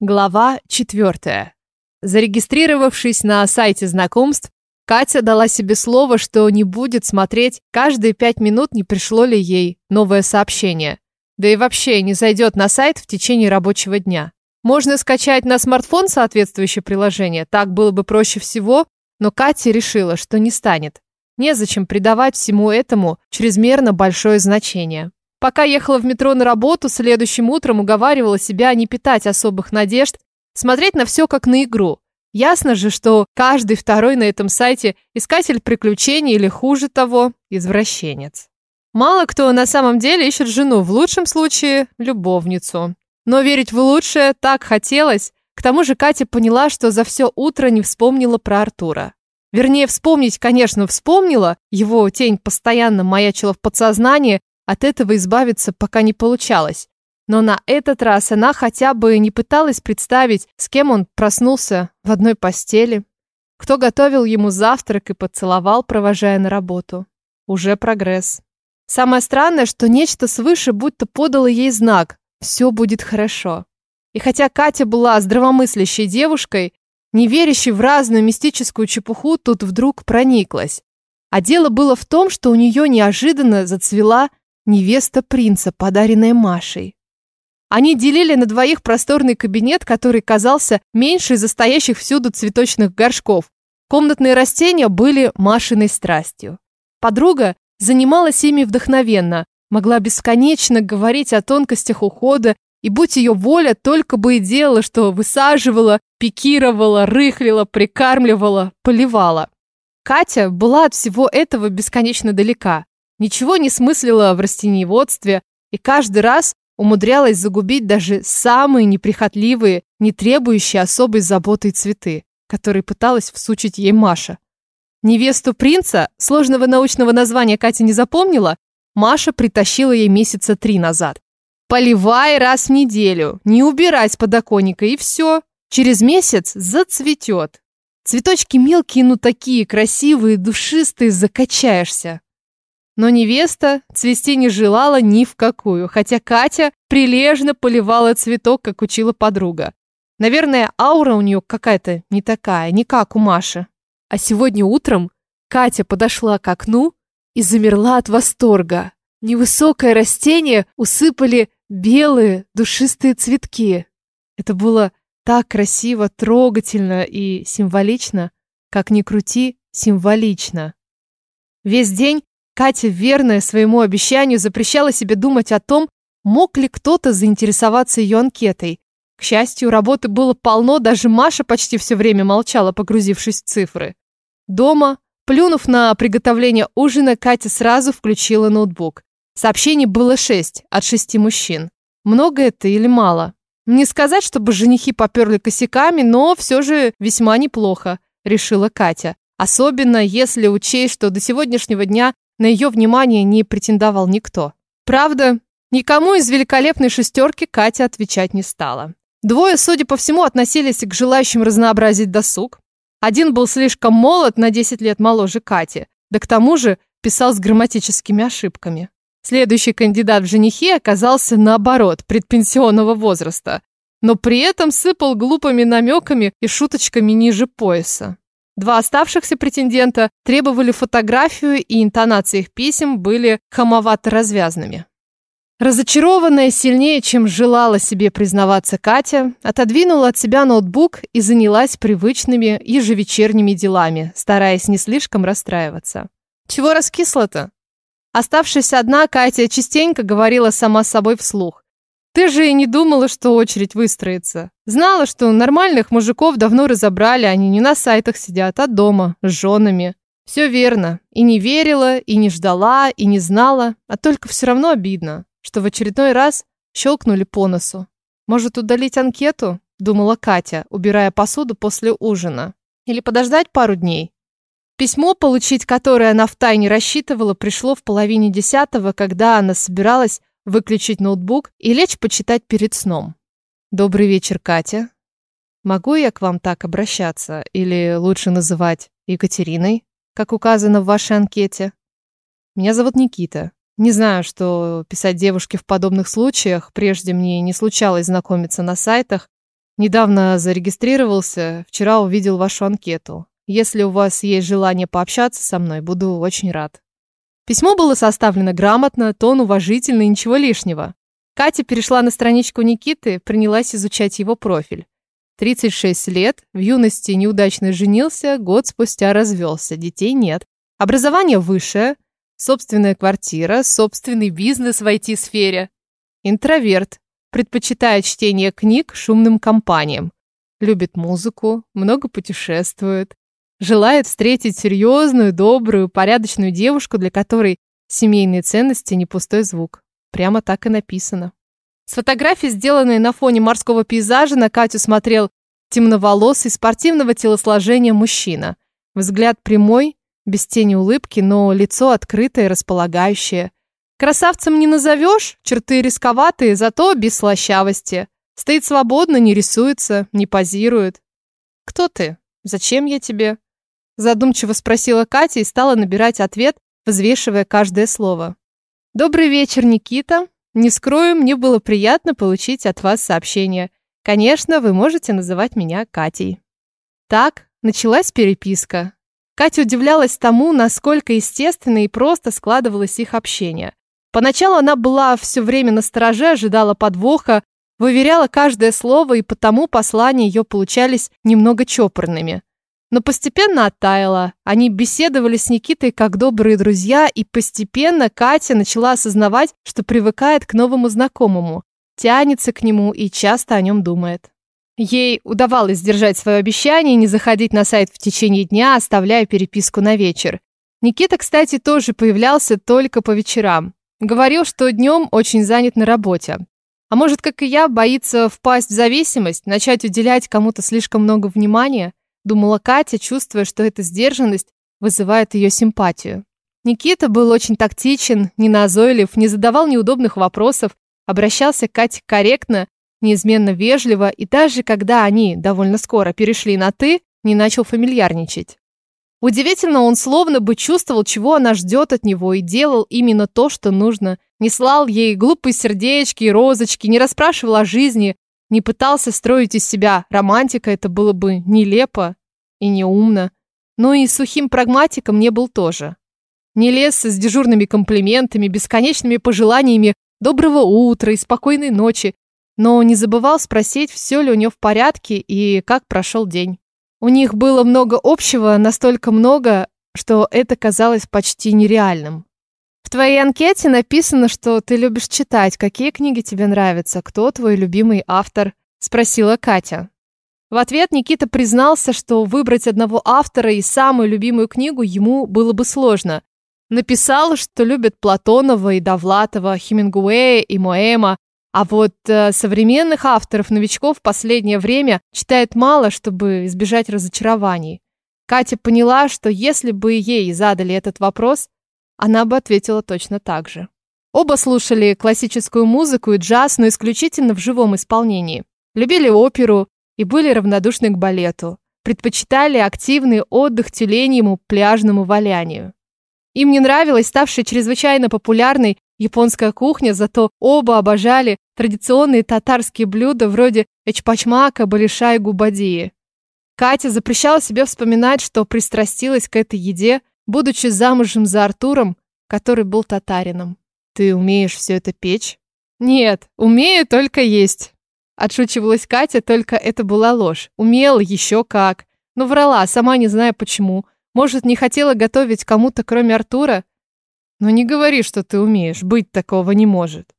Глава 4. Зарегистрировавшись на сайте знакомств, Катя дала себе слово, что не будет смотреть каждые пять минут, не пришло ли ей новое сообщение. Да и вообще не зайдет на сайт в течение рабочего дня. Можно скачать на смартфон соответствующее приложение, так было бы проще всего, но Катя решила, что не станет. Незачем придавать всему этому чрезмерно большое значение. Пока ехала в метро на работу, следующим утром уговаривала себя не питать особых надежд, смотреть на все как на игру. Ясно же, что каждый второй на этом сайте искатель приключений или, хуже того, извращенец. Мало кто на самом деле ищет жену, в лучшем случае – любовницу. Но верить в лучшее так хотелось. К тому же Катя поняла, что за все утро не вспомнила про Артура. Вернее, вспомнить, конечно, вспомнила, его тень постоянно маячила в подсознании, от этого избавиться пока не получалось. Но на этот раз она хотя бы не пыталась представить, с кем он проснулся в одной постели. Кто готовил ему завтрак и поцеловал, провожая на работу. Уже прогресс. Самое странное, что нечто свыше будто подало ей знак «все будет хорошо». И хотя Катя была здравомыслящей девушкой, не верящей в разную мистическую чепуху, тут вдруг прониклась. А дело было в том, что у нее неожиданно зацвела невеста принца, подаренная Машей. Они делили на двоих просторный кабинет, который казался меньше из стоящих всюду цветочных горшков. Комнатные растения были Машиной страстью. Подруга занималась ими вдохновенно, могла бесконечно говорить о тонкостях ухода, и будь ее воля, только бы и делала, что высаживала, пикировала, рыхлила, прикармливала, поливала. Катя была от всего этого бесконечно далека ничего не смыслила в растениеводстве и каждый раз умудрялась загубить даже самые неприхотливые, не требующие особой заботы цветы, которые пыталась всучить ей Маша. Невесту принца, сложного научного названия Катя не запомнила, Маша притащила ей месяца три назад. Поливай раз в неделю, не убирай с подоконника и все. Через месяц зацветет. Цветочки мелкие, но такие красивые, душистые, закачаешься. Но невеста цвести не желала ни в какую, хотя Катя прилежно поливала цветок, как учила подруга. Наверное, аура у нее какая-то не такая, не как у Маши. А сегодня утром Катя подошла к окну и замерла от восторга. Невысокое растение усыпали белые душистые цветки. Это было так красиво, трогательно и символично, как ни крути, символично. Весь день Катя, верная своему обещанию, запрещала себе думать о том, мог ли кто-то заинтересоваться ее анкетой. К счастью, работы было полно, даже Маша почти все время молчала, погрузившись в цифры. Дома, плюнув на приготовление ужина, Катя сразу включила ноутбук. Сообщений было шесть, от шести мужчин. Много это или мало? Не сказать, чтобы женихи поперли косяками, но все же весьма неплохо, решила Катя. Особенно если учесть, что до сегодняшнего дня на ее внимание не претендовал никто. Правда, никому из великолепной шестерки Катя отвечать не стала. Двое, судя по всему, относились к желающим разнообразить досуг. Один был слишком молод, на 10 лет моложе Кати, да к тому же писал с грамматическими ошибками. Следующий кандидат в женихи оказался наоборот, предпенсионного возраста, но при этом сыпал глупыми намеками и шуточками ниже пояса. Два оставшихся претендента требовали фотографию, и интонации их писем были хамовато-развязными. Разочарованная сильнее, чем желала себе признаваться Катя, отодвинула от себя ноутбук и занялась привычными ежевечерними делами, стараясь не слишком расстраиваться. Чего раскисла-то? Оставшись одна, Катя частенько говорила сама с собой вслух. Ты же и не думала, что очередь выстроится. Знала, что нормальных мужиков давно разобрали, они не на сайтах сидят, а дома, с женами. Все верно. И не верила, и не ждала, и не знала. А только все равно обидно, что в очередной раз щелкнули по носу. Может, удалить анкету? Думала Катя, убирая посуду после ужина. Или подождать пару дней? Письмо, получить которое она втайне рассчитывала, пришло в половине десятого, когда она собиралась выключить ноутбук и лечь почитать перед сном. Добрый вечер, Катя. Могу я к вам так обращаться или лучше называть Екатериной, как указано в вашей анкете? Меня зовут Никита. Не знаю, что писать девушке в подобных случаях, прежде мне не случалось знакомиться на сайтах, Недавно зарегистрировался, вчера увидел вашу анкету. Если у вас есть желание пообщаться со мной, буду очень рад. Письмо было составлено грамотно, тон уважительный, ничего лишнего. Катя перешла на страничку Никиты, принялась изучать его профиль. 36 лет, в юности неудачно женился, год спустя развелся, детей нет. Образование высшее, собственная квартира, собственный бизнес в IT-сфере. Интроверт, предпочитает чтение книг шумным компаниям. Любит музыку, много путешествует, Желает встретить серьезную, добрую, порядочную девушку, для которой семейные ценности не пустой звук. Прямо так и написано. С фотографии, сделанной на фоне морского пейзажа, на Катю смотрел темноволосый, спортивного телосложения мужчина. Взгляд прямой, без тени улыбки, но лицо открытое располагающее. Красавцем не назовешь, черты рисковатые, зато без слащавости. Стоит свободно, не рисуется, не позирует. «Кто ты? Зачем я тебе?» Задумчиво спросила Катя и стала набирать ответ, взвешивая каждое слово. «Добрый вечер, Никита. Не скрою, мне было приятно получить от вас сообщение. Конечно, вы можете называть меня Катей». Так началась переписка. Катя удивлялась тому, насколько естественно и просто складывалось их общение. Поначалу она была все время на стороже, ожидала подвоха, выверяла каждое слово, и потому послания ее получались немного чопорными. Но постепенно оттаяла. Они беседовали с Никитой как добрые друзья, и постепенно Катя начала осознавать, что привыкает к новому знакомому, тянется к нему и часто о нем думает. Ей удавалось сдержать свое обещание не заходить на сайт в течение дня, оставляя переписку на вечер. Никита, кстати, тоже появлялся только по вечерам. Говорил, что днем очень занят на работе. А может, как и я, боится впасть в зависимость, начать уделять кому-то слишком много внимания? Думала Катя, чувствуя, что эта сдержанность вызывает ее симпатию. Никита был очень тактичен, не назойлив, не задавал неудобных вопросов, обращался к Кате корректно, неизменно вежливо, и даже когда они довольно скоро перешли на «ты», не начал фамильярничать. Удивительно, он словно бы чувствовал, чего она ждет от него, и делал именно то, что нужно. Не слал ей глупые сердечки и розочки, не расспрашивал о жизни, не пытался строить из себя романтика, это было бы нелепо и неумно. Но и сухим прагматиком не был тоже. Не лез с дежурными комплиментами, бесконечными пожеланиями доброго утра и спокойной ночи, но не забывал спросить, все ли у нее в порядке и как прошел день. У них было много общего, настолько много, что это казалось почти нереальным. В твоей анкете написано, что ты любишь читать. Какие книги тебе нравятся? Кто твой любимый автор? Спросила Катя. В ответ Никита признался, что выбрать одного автора и самую любимую книгу ему было бы сложно. Написал, что любит Платонова и Довлатова, Хемингуэя и Моэма, а вот э, современных авторов-новичков в последнее время читает мало, чтобы избежать разочарований. Катя поняла, что если бы ей задали этот вопрос, она бы ответила точно так же. Оба слушали классическую музыку и джаз, но исключительно в живом исполнении. Любили оперу и были равнодушны к балету. Предпочитали активный отдых тюленьему пляжному валянию. Им не нравилась ставшая чрезвычайно популярной японская кухня, зато оба обожали традиционные татарские блюда вроде эчпачмака, балиша и губадии. Катя запрещала себе вспоминать, что пристрастилась к этой еде будучи замужем за Артуром, который был татарином. Ты умеешь все это печь? Нет, умею только есть. Отшучивалась Катя, только это была ложь. Умела еще как. Но врала, сама не зная почему. Может, не хотела готовить кому-то, кроме Артура? Но не говори, что ты умеешь. Быть такого не может.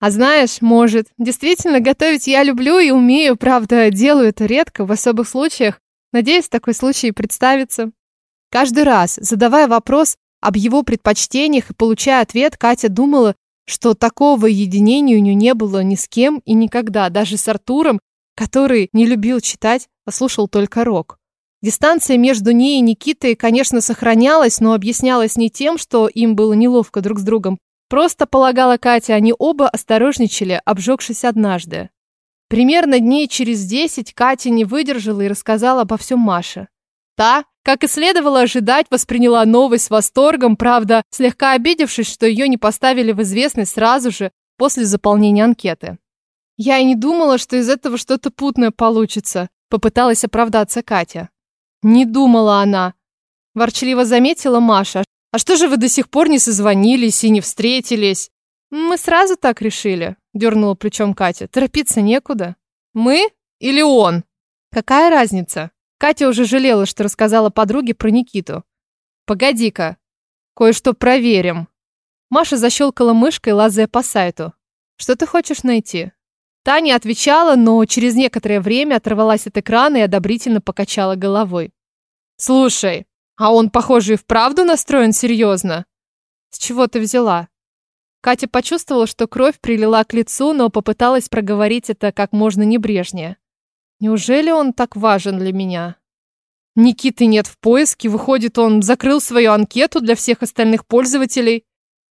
А знаешь, может. Действительно, готовить я люблю и умею. Правда, делаю это редко, в особых случаях. Надеюсь, такой случай представится. Каждый раз, задавая вопрос об его предпочтениях и получая ответ, Катя думала, что такого единения у нее не было ни с кем и никогда, даже с Артуром, который не любил читать, а слушал только рок. Дистанция между ней и Никитой, конечно, сохранялась, но объяснялась не тем, что им было неловко друг с другом. Просто, полагала Катя, они оба осторожничали, обжегшись однажды. Примерно дней через десять Катя не выдержала и рассказала обо всем Маше. Та, как и следовало ожидать, восприняла новость с восторгом, правда, слегка обидевшись, что ее не поставили в известность сразу же после заполнения анкеты. Я и не думала, что из этого что-то путное получится, попыталась оправдаться Катя. Не думала она. Ворчливо заметила Маша. А что же вы до сих пор не созвонились и не встретились? Мы сразу так решили, дернула плечом Катя. Торопиться некуда. Мы или он? Какая разница? Катя уже жалела, что рассказала подруге про Никиту. Погоди-ка, кое-что проверим. Маша защелкала мышкой, лазая по сайту. Что ты хочешь найти? Таня отвечала, но через некоторое время оторвалась от экрана и одобрительно покачала головой. «Слушай, а он, похоже, и вправду настроен серьезно?» «С чего ты взяла?» Катя почувствовала, что кровь прилила к лицу, но попыталась проговорить это как можно небрежнее. «Неужели он так важен для меня?» Никиты нет в поиске, выходит, он закрыл свою анкету для всех остальных пользователей.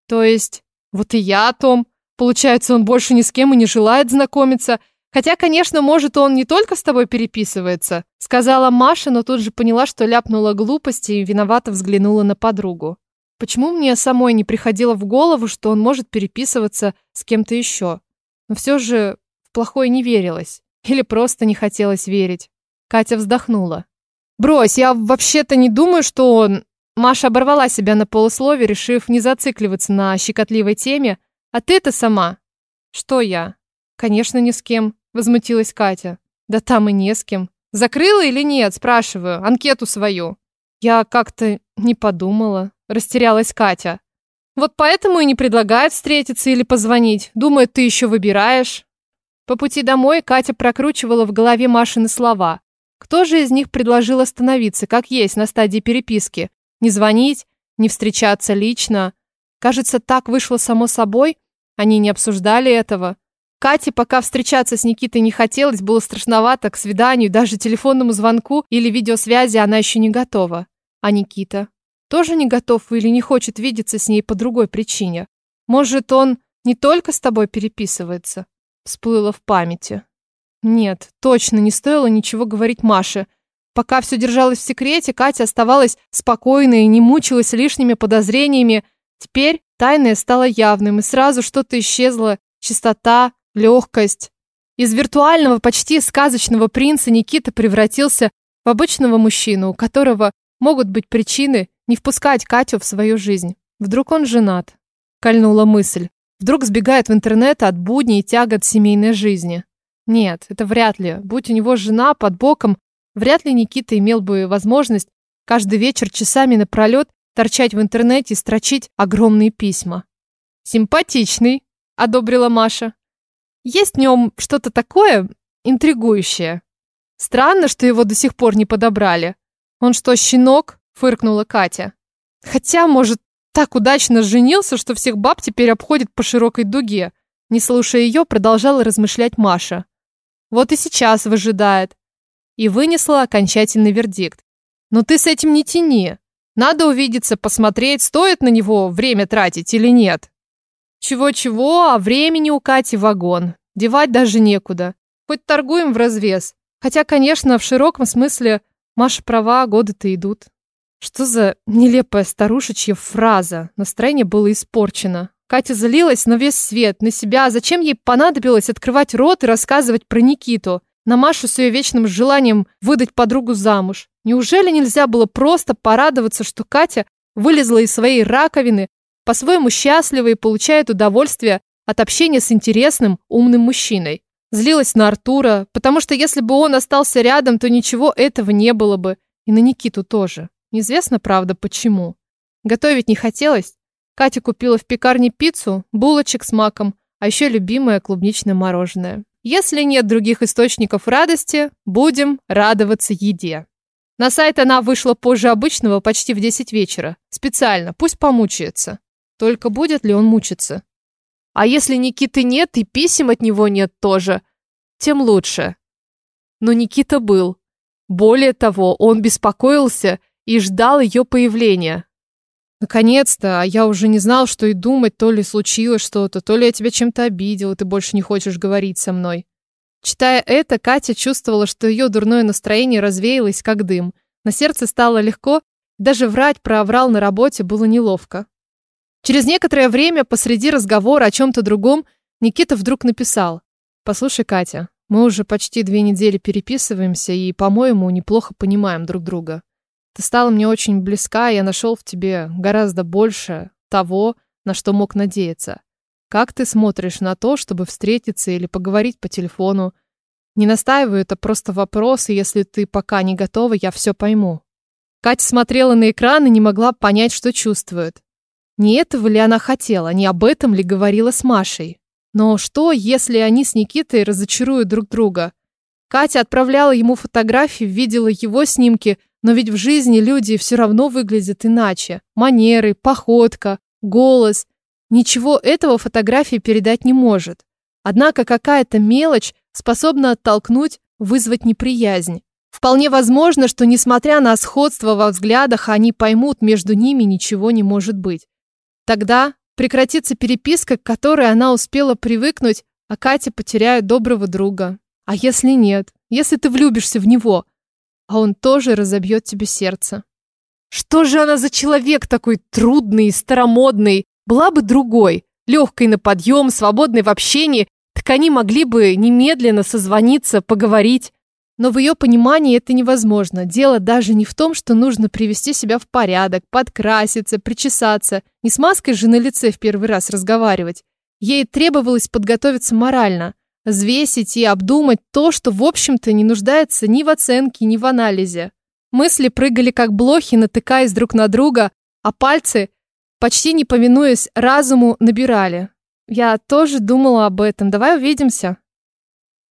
То есть, вот и я о том. Получается, он больше ни с кем и не желает знакомиться. Хотя, конечно, может, он не только с тобой переписывается, сказала Маша, но тут же поняла, что ляпнула глупости и виновато взглянула на подругу. Почему мне самой не приходило в голову, что он может переписываться с кем-то еще? Но все же в плохое не верилось. Или просто не хотелось верить. Катя вздохнула. «Брось, я вообще-то не думаю, что он...» Маша оборвала себя на полуслове, решив не зацикливаться на щекотливой теме, а ты-то сама? Что я? Конечно, ни с кем, возмутилась Катя. Да там и не с кем. Закрыла или нет, спрашиваю, анкету свою. Я как-то не подумала, растерялась Катя. Вот поэтому и не предлагает встретиться или позвонить. Думает, ты еще выбираешь. По пути домой Катя прокручивала в голове Машины слова. Кто же из них предложил остановиться, как есть, на стадии переписки? Не звонить, не встречаться лично, Кажется, так вышло само собой. Они не обсуждали этого. Кате пока встречаться с Никитой не хотелось, было страшновато к свиданию, даже телефонному звонку или видеосвязи она еще не готова. А Никита? Тоже не готов или не хочет видеться с ней по другой причине? Может, он не только с тобой переписывается? Всплыло в памяти. Нет, точно не стоило ничего говорить Маше. Пока все держалось в секрете, Катя оставалась спокойной и не мучилась лишними подозрениями, Теперь тайное стало явным, и сразу что-то исчезло, чистота, легкость. Из виртуального, почти сказочного принца Никита превратился в обычного мужчину, у которого могут быть причины не впускать Катю в свою жизнь. Вдруг он женат? Кольнула мысль. Вдруг сбегает в интернет от будней и тягот семейной жизни. Нет, это вряд ли. Будь у него жена под боком, вряд ли Никита имел бы возможность каждый вечер часами напролет торчать в интернете и строчить огромные письма. «Симпатичный», — одобрила Маша. «Есть в нем что-то такое интригующее. Странно, что его до сих пор не подобрали. Он что, щенок?» — фыркнула Катя. «Хотя, может, так удачно женился, что всех баб теперь обходит по широкой дуге». Не слушая ее, продолжала размышлять Маша. Вот и сейчас выжидает. И вынесла окончательный вердикт. Но ты с этим не тяни. Надо увидеться, посмотреть, стоит на него время тратить или нет. Чего-чего, а времени у Кати вагон. Девать даже некуда. Хоть торгуем в развес. Хотя, конечно, в широком смысле Маша права, годы-то идут. Что за нелепая старушечья фраза? Настроение было испорчено. Катя залилась на весь свет, на себя. Зачем ей понадобилось открывать рот и рассказывать про Никиту? На Машу с ее вечным желанием выдать подругу замуж. Неужели нельзя было просто порадоваться, что Катя вылезла из своей раковины, по-своему счастлива и получает удовольствие от общения с интересным, умным мужчиной? Злилась на Артура, потому что если бы он остался рядом, то ничего этого не было бы. И на Никиту тоже. Неизвестно, правда, почему. Готовить не хотелось. Катя купила в пекарне пиццу, булочек с маком, а еще любимое клубничное мороженое. Если нет других источников радости, будем радоваться еде. На сайт она вышла позже обычного, почти в 10 вечера. Специально, пусть помучается. Только будет ли он мучиться? А если Никиты нет и писем от него нет тоже, тем лучше. Но Никита был. Более того, он беспокоился и ждал ее появления. Наконец-то, а я уже не знал, что и думать, то ли случилось что-то, то ли я тебя чем-то обидел, и ты больше не хочешь говорить со мной. Читая это, Катя чувствовала, что ее дурное настроение развеялось, как дым. На сердце стало легко, даже врать про оврал на работе было неловко. Через некоторое время, посреди разговора о чем-то другом, Никита вдруг написал. Послушай, Катя, мы уже почти две недели переписываемся и, по-моему, неплохо понимаем друг друга. Ты стала мне очень близка, и я нашел в тебе гораздо больше того, на что мог надеяться. Как ты смотришь на то, чтобы встретиться или поговорить по телефону? Не настаиваю, это просто вопрос, и если ты пока не готова, я все пойму. Катя смотрела на экран и не могла понять, что чувствует. Не этого ли она хотела, не об этом ли говорила с Машей? Но что, если они с Никитой разочаруют друг друга? Катя отправляла ему фотографии, видела его снимки, но ведь в жизни люди все равно выглядят иначе. Манеры, походка, голос. Ничего этого фотографии передать не может. Однако какая-то мелочь способна оттолкнуть, вызвать неприязнь. Вполне возможно, что несмотря на сходство во взглядах, они поймут, между ними ничего не может быть. Тогда прекратится переписка, к которой она успела привыкнуть, а Катя потеряет доброго друга. А если нет? Если ты влюбишься в него, а он тоже разобьет тебе сердце. Что же она за человек такой трудный, старомодный? Была бы другой, легкой на подъем, свободной в общении, так они могли бы немедленно созвониться, поговорить. Но в ее понимании это невозможно. Дело даже не в том, что нужно привести себя в порядок, подкраситься, причесаться. Не с маской же на лице в первый раз разговаривать. Ей требовалось подготовиться морально, взвесить и обдумать то, что, в общем-то, не нуждается ни в оценке, ни в анализе. Мысли прыгали как блохи, натыкаясь друг на друга, а пальцы, почти не повинуясь разуму, набирали. Я тоже думала об этом. Давай увидимся.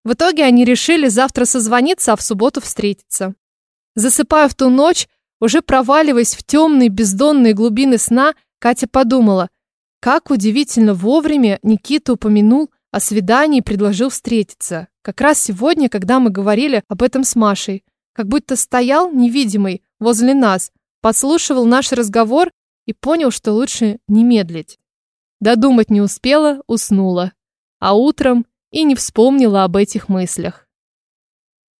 В итоге они решили завтра созвониться, а в субботу встретиться. Засыпая в ту ночь, уже проваливаясь в темные бездонные глубины сна, Катя подумала, как удивительно вовремя Никита упомянул о свидании и предложил встретиться. Как раз сегодня, когда мы говорили об этом с Машей. Как будто стоял невидимый возле нас, подслушивал наш разговор и понял, что лучше не медлить. Додумать не успела, уснула. А утром и не вспомнила об этих мыслях.